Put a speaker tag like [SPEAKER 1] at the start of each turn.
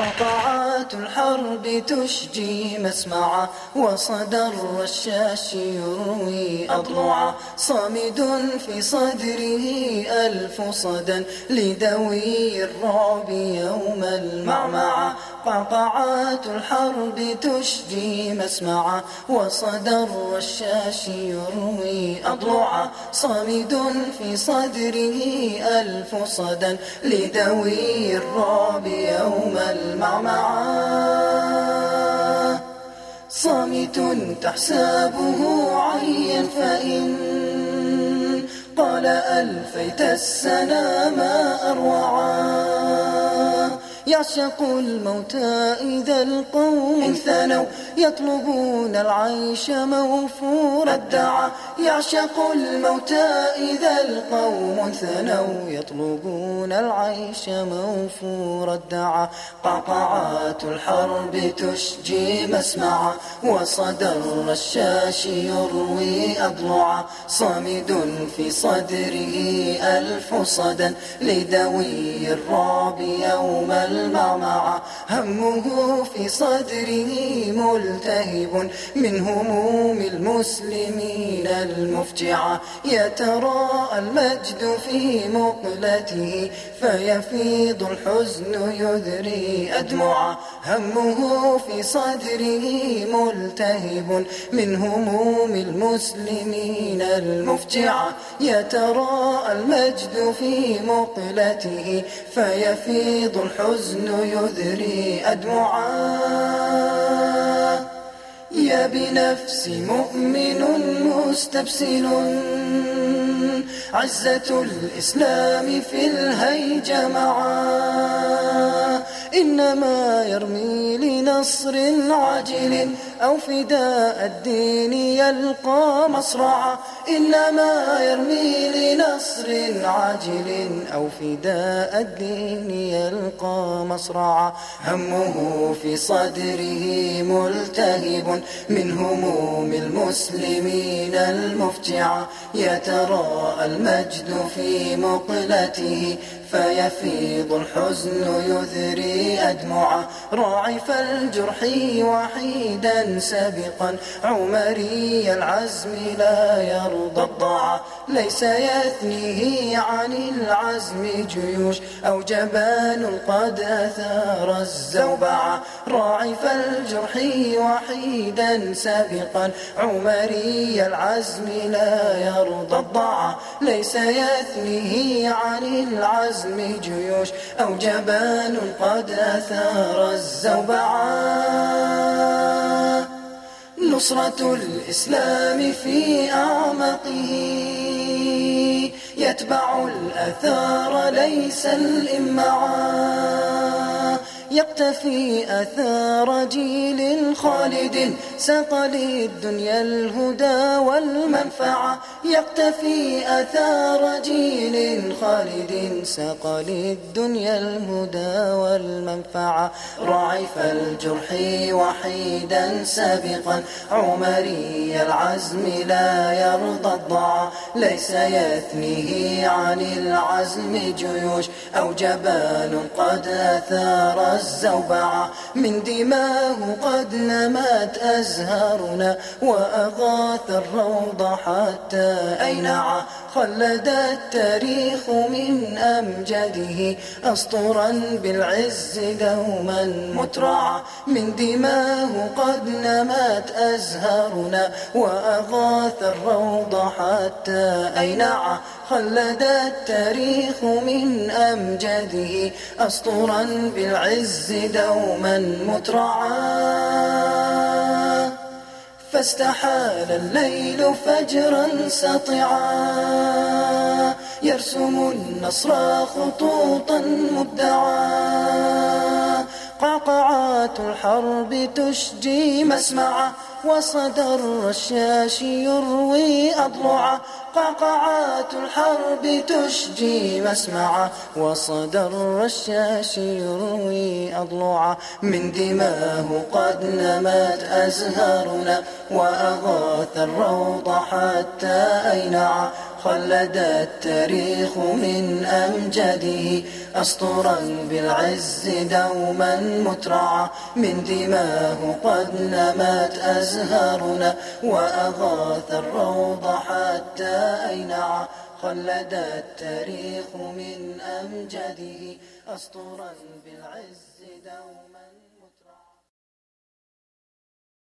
[SPEAKER 1] قطعا قطعات الحرب تشجي مسمعا وصدى الرشاش يروي أضلعا صامد في صدره ألف صدى لدوي الرعب يوم المعمعة قعقعات الحرب تشجي مسمعا وصدى الرشاش يروي أضلعا صامد في صدره ألف صدى لدوي الرعب يوم المعمعة صامت تحسبه عيا فإن قال ألفيت السنا ما أروعا. يعشق الموت إذا القوم ثنوا. يطلبون العيش موفور الدعا يعشق الموت إذا القوم ثنوا. يطلبون العيش موفور الدعا قعقعات الحرب تشجي مسمعا وصدى الرشاش يروي أضلعا صامد في صدره ألف صدى. لدوي الرعب يوم المعمعة همه في صدره ملتهب. من هموم المسلمين المفجعة يتراءى المجد في مقلته. فيفيض الحزن يذري أدمعا همه في صدره ملتهب. من هموم المسلمين المفجعة يتراءى المجد في مقلته. فيفيض الحزن يذري أدمعا يا بنفس مؤمن مستبسل عزة الإسلام في الهيج معا. إنما يرمي لنصر عاجل أو فداء الدين يلقى مصرعا. إنما يرمي لنصر عاجل أو فداء الدين يلقى مصرعا همه في صدره ملتهب من هموم المسلمين المفجعة يتراءى المجد في مقلته فيفيض الحزن يذري أدمعا راعف الجرح وحيدا سابقا. عمري العزم لا يرضى الضاع ليس يثنيه عن العزم جيوش. أو جبان قد أثار الزوبعة راعف الجرح وحيدا سابقا. عمري العزم لا يرضى الضاع ليس يثنيه عن العزم العزم جيوش أو جبان قد أثار الزوبعا نصرة الإسلام في أعمقه. يتبع الأثار ليس الإمعا يقتفي أثار جيل خالد ساق للدنيا الهدى والمنفعة. يقتفي أثار جيل خالد. ساق للدنيا الهدى والمنفعة. رعف الجرح وحيدا سابقا. عمري العزم لا يرضى الضعى. ليس يثنيه عن العزم جيوش. أو جبال قد أثار الزوبعة. من دماه قد نمت أزهارنا وأغاث الروض حتى أينع خلد التاريخ من أمجده أسطرا بالعز دوما مترعا. من دماه قد نمت أزهارنا وأغاث الروض حتى أينع خلد التاريخ من أمجده أسطرا بالعز دوما مترعا. فاستحال الليل فجرا سطعا. يرسم النصر خطوطا مبدعا. قعقعات الحرب تشجي مسمعا. وصدى الرشاش يروي أضلعا قعقعات الحرب تشجي مسمعا وصدى الرشاش يروي أضلعا من دماه قد نمت أزهارنا. وأغاث الروض حتى أينعا خلد التاريخ من أمجده أسطورا بالعز دوما مترعا. من دماه قد نمت أزهارنا وأغاث الروض حتى أينعا. خلد التاريخ من أمجده أسطورا بالعز دوما